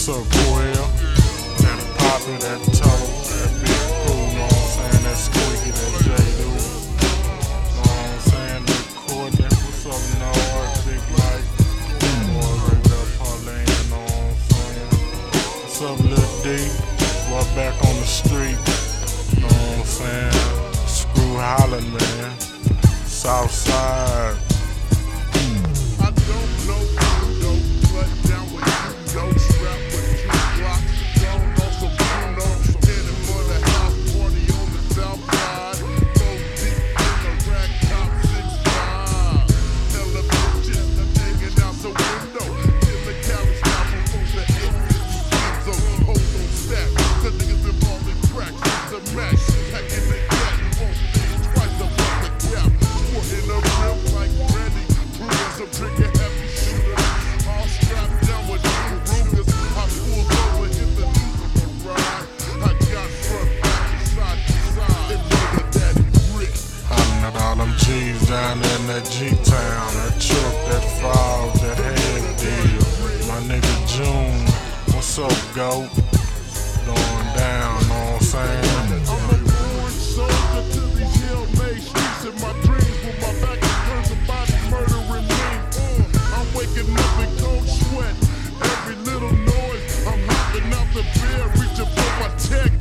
What's up, Quill? That Poppy, that Toe, that Big Pooh, know what I'm saying? That Squeaky, that J Doo. Know what I'm saying? That Courtney, what's up, Noah? Big Mike. Boy, right up, Pauline, know what I'm saying? What's up, Lil D? Boy, back on the street. Know what I'm saying? Screw Holland, man. Down in that G-Town, that truck, that frog, that head deal. My nigga June, what's up, GOAT? Going down, know what I'm saying? I'm a born soldier to these hill-made streets in my dreams with my back turned somebody murdering me. Uh, I'm waking up in cold sweat. Every little noise, I'm hopping out the bed, reaching for my tech.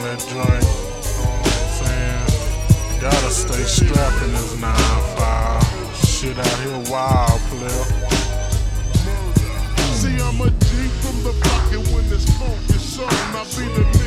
On that joint, saying? Gotta stay strapped in this 9-5. Shit out here wild, player. See, I'm a G from the when on, I be the